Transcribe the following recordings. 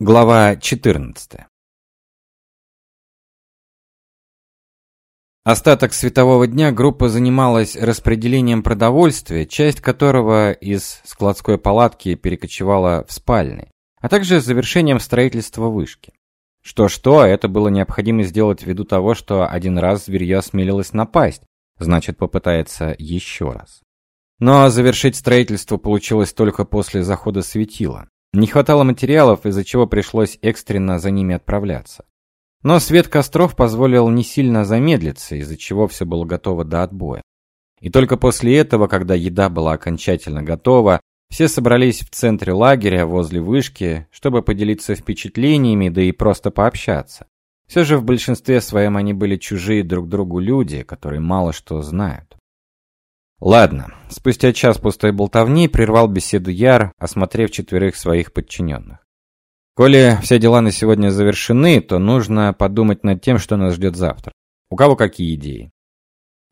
Глава 14. Остаток светового дня группа занималась распределением продовольствия, часть которого из складской палатки перекочевала в спальни, а также завершением строительства вышки. Что-что, а это было необходимо сделать ввиду того, что один раз зверье осмелилось напасть, значит попытается еще раз. Но завершить строительство получилось только после захода светила. Не хватало материалов, из-за чего пришлось экстренно за ними отправляться. Но свет костров позволил не сильно замедлиться, из-за чего все было готово до отбоя. И только после этого, когда еда была окончательно готова, все собрались в центре лагеря возле вышки, чтобы поделиться впечатлениями, да и просто пообщаться. Все же в большинстве своем они были чужие друг другу люди, которые мало что знают. Ладно, спустя час пустой болтовни прервал беседу Яр, осмотрев четверых своих подчиненных. Коли все дела на сегодня завершены, то нужно подумать над тем, что нас ждет завтра. У кого какие идеи?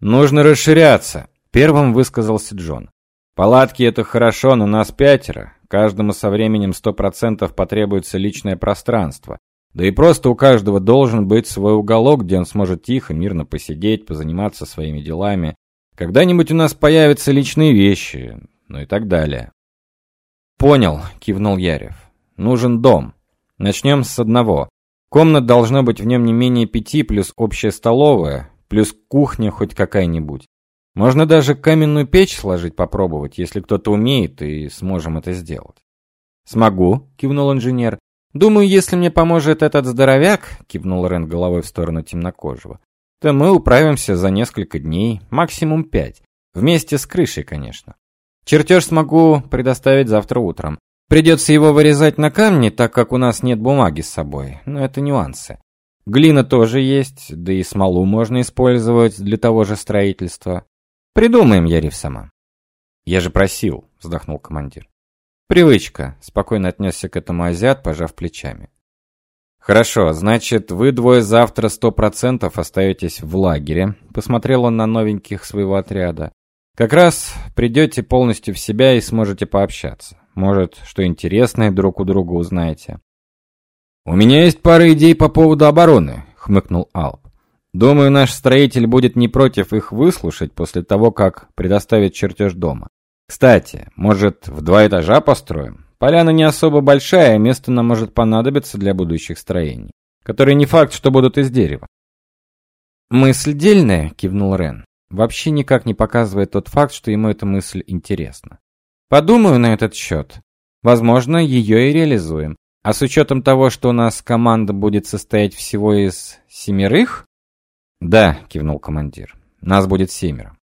Нужно расширяться, первым высказался Джон. Палатки это хорошо, но нас пятеро. Каждому со временем сто процентов потребуется личное пространство. Да и просто у каждого должен быть свой уголок, где он сможет тихо, мирно посидеть, позаниматься своими делами, когда-нибудь у нас появятся личные вещи, ну и так далее. Понял, кивнул Ярев. Нужен дом. Начнем с одного. Комнат должно быть в нем не менее пяти, плюс общая столовая, плюс кухня хоть какая-нибудь. Можно даже каменную печь сложить попробовать, если кто-то умеет, и сможем это сделать. Смогу, кивнул инженер. Думаю, если мне поможет этот здоровяк, кивнул Рен головой в сторону темнокожего то мы управимся за несколько дней, максимум пять. Вместе с крышей, конечно. Чертеж смогу предоставить завтра утром. Придется его вырезать на камне, так как у нас нет бумаги с собой, но это нюансы. Глина тоже есть, да и смолу можно использовать для того же строительства. Придумаем, Ярив сама. Я же просил, вздохнул командир. Привычка, спокойно отнесся к этому азиат, пожав плечами. Хорошо, значит, вы двое завтра сто процентов остаетесь в лагере. Посмотрел он на новеньких своего отряда. Как раз придете полностью в себя и сможете пообщаться. Может, что интересное друг у друга узнаете. У меня есть пара идей по поводу обороны, хмыкнул Алп. Думаю, наш строитель будет не против их выслушать после того, как предоставит чертеж дома. Кстати, может, в два этажа построим? Поляна не особо большая, место нам может понадобиться для будущих строений, которые не факт, что будут из дерева. Мысль дельная, кивнул Рен. Вообще никак не показывает тот факт, что ему эта мысль интересна. Подумаю на этот счет. Возможно, ее и реализуем. А с учетом того, что у нас команда будет состоять всего из семерых? Да, кивнул командир. Нас будет семеро.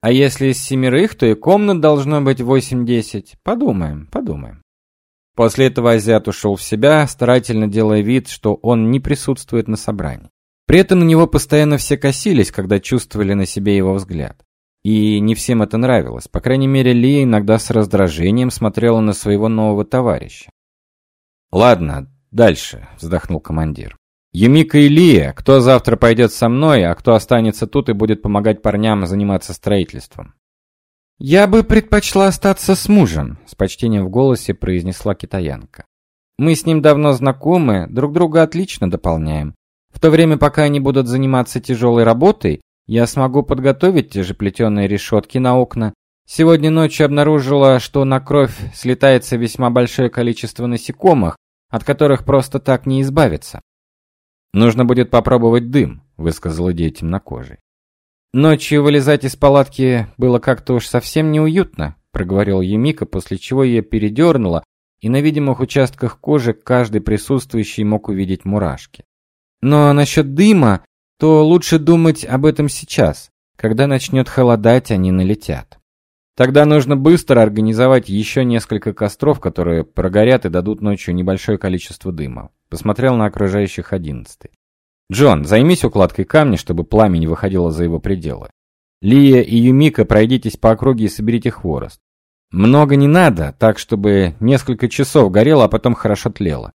А если из семерых, то и комнат должно быть восемь-десять. Подумаем, подумаем. После этого азиат ушел в себя, старательно делая вид, что он не присутствует на собрании. При этом на него постоянно все косились, когда чувствовали на себе его взгляд. И не всем это нравилось. По крайней мере, Лия иногда с раздражением смотрела на своего нового товарища. Ладно, дальше, вздохнул командир. Юмика и Лия, кто завтра пойдет со мной, а кто останется тут и будет помогать парням заниматься строительством? Я бы предпочла остаться с мужем, с почтением в голосе произнесла китаянка. Мы с ним давно знакомы, друг друга отлично дополняем. В то время, пока они будут заниматься тяжелой работой, я смогу подготовить те же плетеные решетки на окна. Сегодня ночью обнаружила, что на кровь слетается весьма большое количество насекомых, от которых просто так не избавиться. Нужно будет попробовать дым, высказал идея темнокожий. Ночью вылезать из палатки было как-то уж совсем неуютно, проговорил Емика, после чего ее передернуло, и на видимых участках кожи каждый присутствующий мог увидеть мурашки. Но насчет дыма, то лучше думать об этом сейчас, когда начнет холодать, они налетят. Тогда нужно быстро организовать еще несколько костров, которые прогорят и дадут ночью небольшое количество дыма. Посмотрел на окружающих одиннадцатый. Джон, займись укладкой камня, чтобы пламя не выходило за его пределы. Лия и Юмика, пройдитесь по округе и соберите хворост. Много не надо, так чтобы несколько часов горело, а потом хорошо тлело.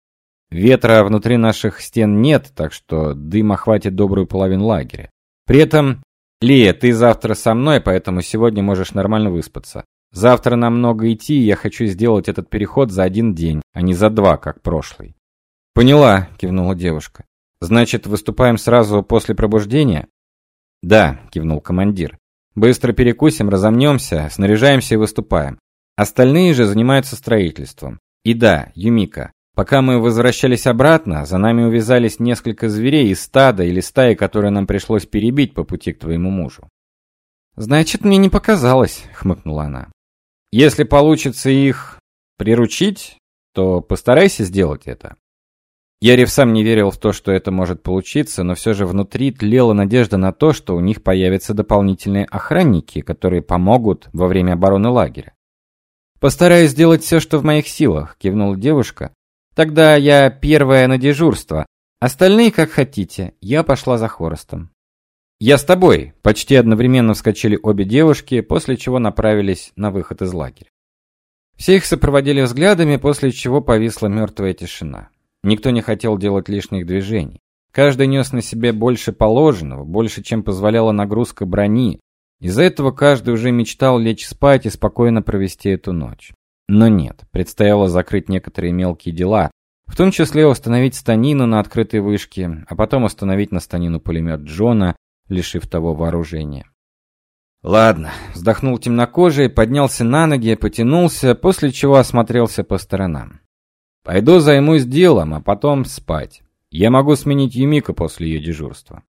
Ветра внутри наших стен нет, так что дыма хватит добрую половину лагеря. При этом Лия, ты завтра со мной, поэтому сегодня можешь нормально выспаться. Завтра нам много идти, и я хочу сделать этот переход за один день, а не за два, как прошлый. Поняла, кивнула девушка. Значит, выступаем сразу после пробуждения? Да, кивнул командир. Быстро перекусим, разомнемся, снаряжаемся и выступаем. Остальные же занимаются строительством. И да, Юмика, пока мы возвращались обратно, за нами увязались несколько зверей из стада или стаи, которые нам пришлось перебить по пути к твоему мужу. Значит, мне не показалось, хмыкнула она. Если получится их приручить, то постарайся сделать это. Ярев сам не верил в то, что это может получиться, но все же внутри тлела надежда на то, что у них появятся дополнительные охранники, которые помогут во время обороны лагеря. «Постараюсь сделать все, что в моих силах», — кивнула девушка. «Тогда я первая на дежурство. Остальные как хотите. Я пошла за хворостом». «Я с тобой!» – почти одновременно вскочили обе девушки, после чего направились на выход из лагеря. Все их сопроводили взглядами, после чего повисла мертвая тишина. Никто не хотел делать лишних движений. Каждый нес на себе больше положенного, больше, чем позволяла нагрузка брони. Из-за этого каждый уже мечтал лечь спать и спокойно провести эту ночь. Но нет, предстояло закрыть некоторые мелкие дела, в том числе установить станину на открытой вышке, а потом установить на станину пулемет Джона, лишив того вооружения. Ладно, вздохнул темнокожий, поднялся на ноги, потянулся, после чего осмотрелся по сторонам. Пойду займусь делом, а потом спать. Я могу сменить Юмика после ее дежурства.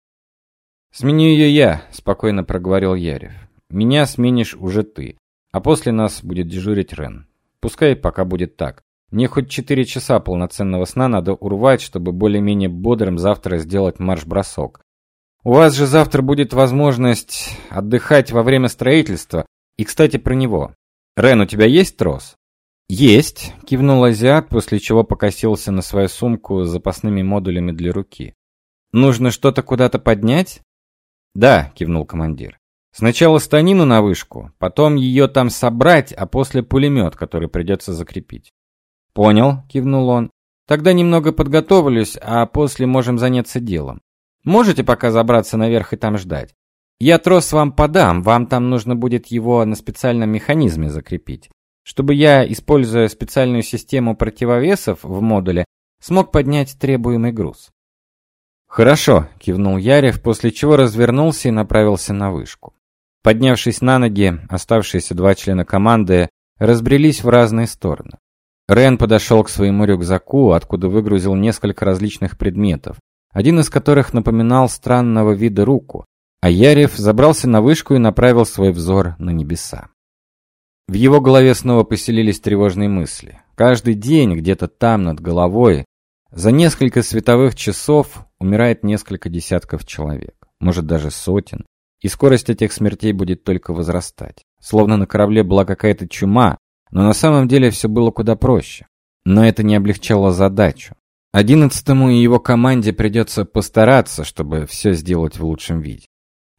Сменю ее я, спокойно проговорил Ярев. Меня сменишь уже ты, а после нас будет дежурить Рен. Пускай пока будет так. Мне хоть четыре часа полноценного сна надо урвать, чтобы более-менее бодрым завтра сделать марш-бросок. У вас же завтра будет возможность отдыхать во время строительства. И, кстати, про него. Рен, у тебя есть трос? Есть, кивнул азиат, после чего покосился на свою сумку с запасными модулями для руки. Нужно что-то куда-то поднять? Да, кивнул командир. Сначала станину на вышку, потом ее там собрать, а после пулемет, который придется закрепить. Понял, кивнул он. Тогда немного подготовлюсь, а после можем заняться делом. Можете пока забраться наверх и там ждать. Я трос вам подам, вам там нужно будет его на специальном механизме закрепить, чтобы я, используя специальную систему противовесов в модуле, смог поднять требуемый груз. Хорошо, кивнул Ярев, после чего развернулся и направился на вышку. Поднявшись на ноги, оставшиеся два члена команды разбрелись в разные стороны. Рен подошел к своему рюкзаку, откуда выгрузил несколько различных предметов, один из которых напоминал странного вида руку, а Ярев забрался на вышку и направил свой взор на небеса. В его голове снова поселились тревожные мысли. Каждый день где-то там над головой за несколько световых часов умирает несколько десятков человек, может даже сотен, и скорость этих смертей будет только возрастать. Словно на корабле была какая-то чума, но на самом деле все было куда проще. Но это не облегчало задачу. Одиннадцатому и его команде придется постараться, чтобы все сделать в лучшем виде.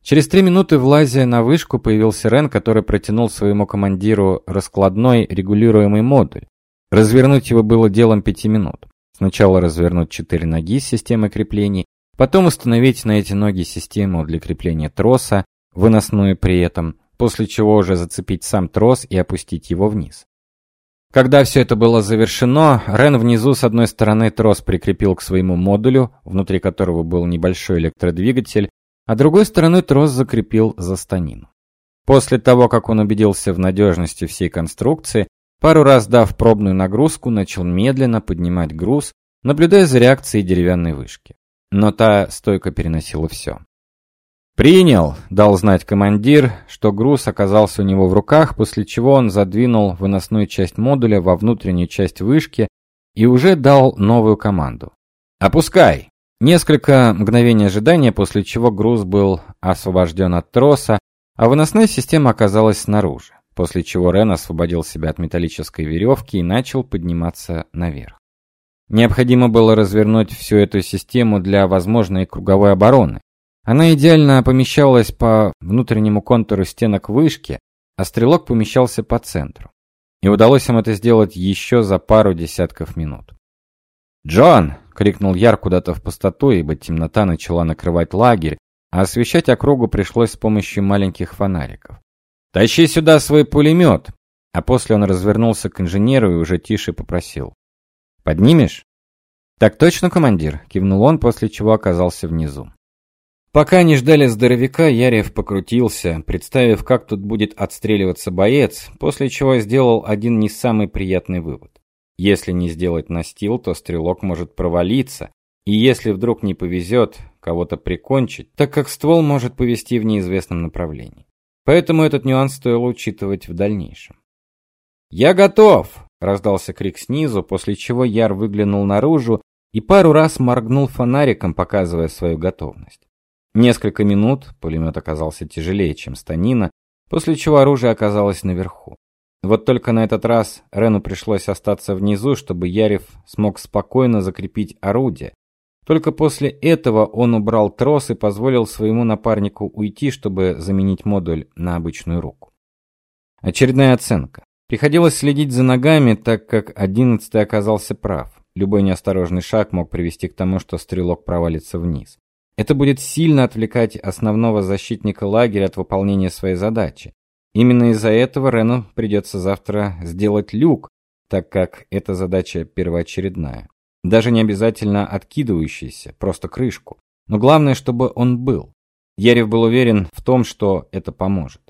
Через три минуты, влазя на вышку, появился Рен, который протянул своему командиру раскладной регулируемый модуль. Развернуть его было делом пяти минут. Сначала развернуть четыре ноги с системой креплений, потом установить на эти ноги систему для крепления троса, выносную при этом, после чего уже зацепить сам трос и опустить его вниз. Когда все это было завершено, Рен внизу с одной стороны трос прикрепил к своему модулю, внутри которого был небольшой электродвигатель, а другой стороной трос закрепил за станину. После того, как он убедился в надежности всей конструкции, пару раз дав пробную нагрузку, начал медленно поднимать груз, наблюдая за реакцией деревянной вышки. Но та стойко переносила все. «Принял!» – дал знать командир, что груз оказался у него в руках, после чего он задвинул выносную часть модуля во внутреннюю часть вышки и уже дал новую команду. «Опускай!» Несколько мгновений ожидания, после чего груз был освобожден от троса, а выносная система оказалась снаружи, после чего Рен освободил себя от металлической веревки и начал подниматься наверх. Необходимо было развернуть всю эту систему для возможной круговой обороны, она идеально помещалась по внутреннему контуру стенок вышки, а стрелок помещался по центру. И удалось им это сделать еще за пару десятков минут. «Джон!» — крикнул Яр куда-то в пустоту, ибо темнота начала накрывать лагерь, а освещать округу пришлось с помощью маленьких фонариков. «Тащи сюда свой пулемет! А после он развернулся к инженеру и уже тише попросил. «Поднимешь?» «Так точно, командир», — кивнул он, после чего оказался внизу. Пока они ждали здоровяка, Ярев покрутился, представив, как тут будет отстреливаться боец, после чего сделал один не самый приятный вывод. Если не сделать настил, то стрелок может провалиться, и если вдруг не повезет кого-то прикончить, так как ствол может повести в неизвестном направлении. Поэтому этот нюанс стоило учитывать в дальнейшем. «Я готов!» – раздался крик снизу, после чего Яр выглянул наружу и пару раз моргнул фонариком, показывая свою готовность. Несколько минут пулемет оказался тяжелее, чем станина, после чего оружие оказалось наверху. Вот только на этот раз Рену пришлось остаться внизу, чтобы Ярев смог спокойно закрепить орудие. Только после этого он убрал трос и позволил своему напарнику уйти, чтобы заменить модуль на обычную руку. Очередная оценка. Приходилось следить за ногами, так как одиннадцатый оказался прав. Любой неосторожный шаг мог привести к тому, что стрелок провалится вниз. Это будет сильно отвлекать основного защитника лагеря от выполнения своей задачи. Именно из-за этого Рену придется завтра сделать люк, так как эта задача первоочередная. Даже не обязательно откидывающийся, просто крышку. Но главное, чтобы он был. Ярев был уверен в том, что это поможет.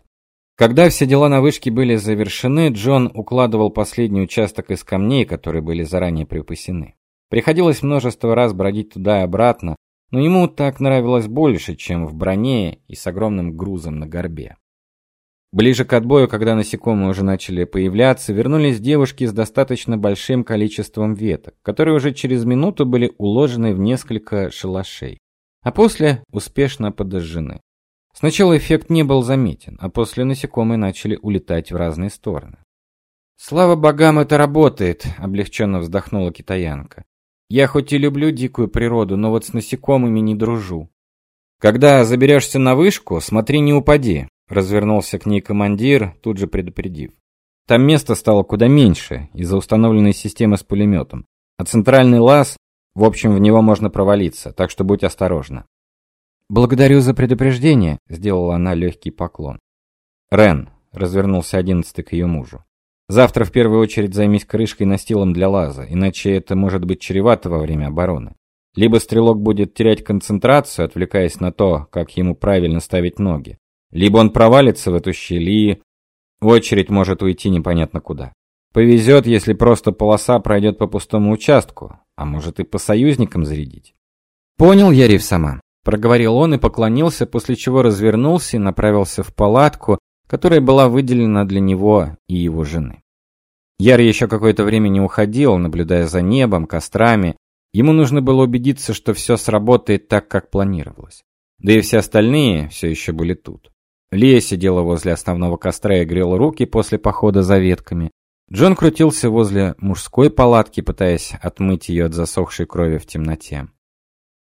Когда все дела на вышке были завершены, Джон укладывал последний участок из камней, которые были заранее припасены. Приходилось множество раз бродить туда и обратно, но ему так нравилось больше, чем в броне и с огромным грузом на горбе. Ближе к отбою, когда насекомые уже начали появляться, вернулись девушки с достаточно большим количеством веток, которые уже через минуту были уложены в несколько шалашей, а после успешно подожжены. Сначала эффект не был заметен, а после насекомые начали улетать в разные стороны. Слава богам, это работает, облегченно вздохнула китаянка. Я хоть и люблю дикую природу, но вот с насекомыми не дружу. Когда заберешься на вышку, смотри, не упади, развернулся к ней командир, тут же предупредив. Там места стало куда меньше из-за установленной системы с пулеметом, а центральный лаз, в общем, в него можно провалиться, так что будь осторожна. Благодарю за предупреждение, сделала она легкий поклон. Рен развернулся одиннадцатый к ее мужу. Завтра в первую очередь займись крышкой настилом для лаза, иначе это может быть чревато во время обороны. Либо стрелок будет терять концентрацию, отвлекаясь на то, как ему правильно ставить ноги, либо он провалится в эту щель и очередь может уйти непонятно куда. Повезет, если просто полоса пройдет по пустому участку, а может и по союзникам зарядить. Понял, Ярив сама, проговорил он и поклонился, после чего развернулся и направился в палатку, которая была выделена для него и его жены. Яр еще какое-то время не уходил, наблюдая за небом, кострами. Ему нужно было убедиться, что все сработает так, как планировалось. Да и все остальные все еще были тут. Лия сидела возле основного костра и грела руки после похода за ветками. Джон крутился возле мужской палатки, пытаясь отмыть ее от засохшей крови в темноте.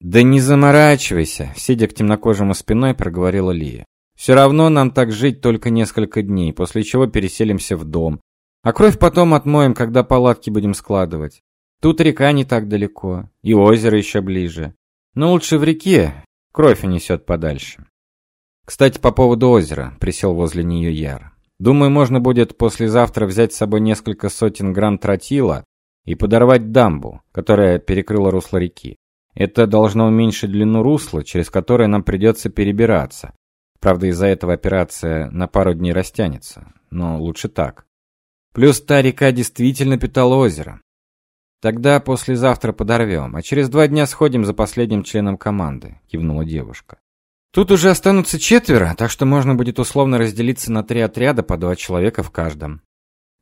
«Да не заморачивайся», — сидя к темнокожему спиной, проговорила Лия. Все равно нам так жить только несколько дней, после чего переселимся в дом. А кровь потом отмоем, когда палатки будем складывать. Тут река не так далеко, и озеро еще ближе. Но лучше в реке, кровь унесет подальше. Кстати, по поводу озера, присел возле нее Яр. Думаю, можно будет послезавтра взять с собой несколько сотен грамм тротила и подорвать дамбу, которая перекрыла русло реки. Это должно уменьшить длину русла, через которое нам придется перебираться, Правда, из-за этого операция на пару дней растянется, но лучше так. Плюс та река действительно питала озеро. Тогда послезавтра подорвем, а через два дня сходим за последним членом команды, кивнула девушка. Тут уже останутся четверо, так что можно будет условно разделиться на три отряда по два человека в каждом.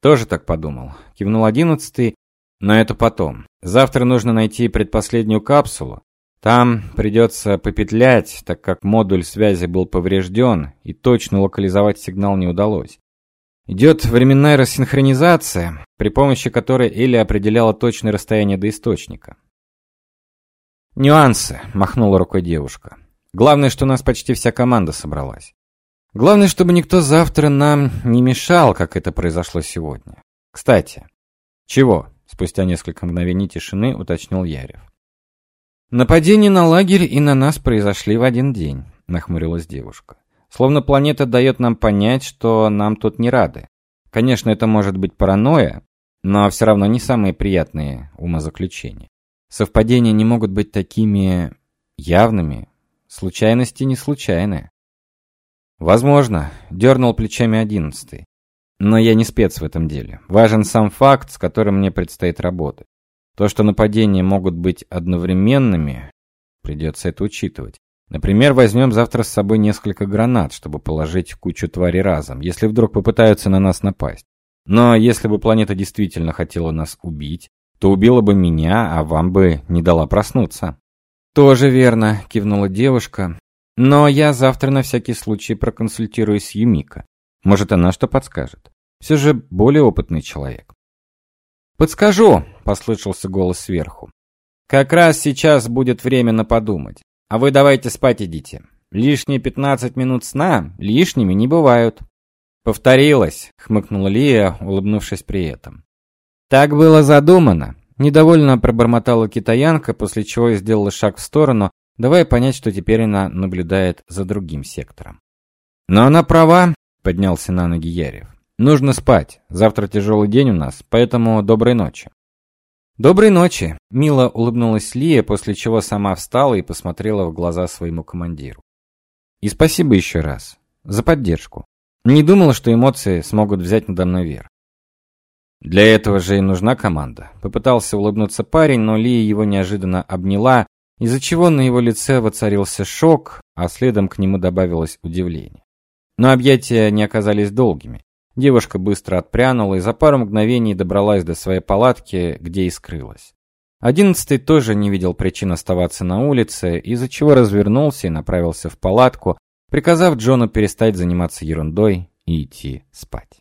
Тоже так подумал. Кивнул одиннадцатый, но это потом. Завтра нужно найти предпоследнюю капсулу, там придется попетлять, так как модуль связи был поврежден, и точно локализовать сигнал не удалось. Идет временная рассинхронизация, при помощи которой Элли определяла точное расстояние до источника. «Нюансы», — махнула рукой девушка. «Главное, что у нас почти вся команда собралась. Главное, чтобы никто завтра нам не мешал, как это произошло сегодня. Кстати, чего?» — спустя несколько мгновений тишины уточнил Ярев. Нападение на лагерь и на нас произошли в один день, нахмурилась девушка. Словно планета дает нам понять, что нам тут не рады. Конечно, это может быть паранойя, но все равно не самые приятные умозаключения. Совпадения не могут быть такими явными, случайности не случайные. Возможно, дернул плечами одиннадцатый. Но я не спец в этом деле. Важен сам факт, с которым мне предстоит работать. То, что нападения могут быть одновременными, придется это учитывать. Например, возьмем завтра с собой несколько гранат, чтобы положить кучу тварей разом, если вдруг попытаются на нас напасть. Но если бы планета действительно хотела нас убить, то убила бы меня, а вам бы не дала проснуться. Тоже верно, кивнула девушка. Но я завтра на всякий случай проконсультируюсь с Юмика. Может, она что подскажет. Все же более опытный человек. Подскажу, послышался голос сверху. Как раз сейчас будет время подумать. А вы давайте спать идите. Лишние пятнадцать минут сна лишними не бывают. Повторилось, хмыкнула Лия, улыбнувшись при этом. Так было задумано. Недовольно пробормотала китаянка, после чего сделала шаг в сторону, давая понять, что теперь она наблюдает за другим сектором. Но она права, поднялся на ноги Ярев. Нужно спать. Завтра тяжелый день у нас, поэтому доброй ночи. «Доброй ночи!» – мило улыбнулась Лия, после чего сама встала и посмотрела в глаза своему командиру. «И спасибо еще раз. За поддержку. Не думала, что эмоции смогут взять надо мной верх. Для этого же и нужна команда. Попытался улыбнуться парень, но Лия его неожиданно обняла, из-за чего на его лице воцарился шок, а следом к нему добавилось удивление. Но объятия не оказались долгими. Девушка быстро отпрянула и за пару мгновений добралась до своей палатки, где и скрылась. Одиннадцатый тоже не видел причин оставаться на улице, из-за чего развернулся и направился в палатку, приказав Джону перестать заниматься ерундой и идти спать.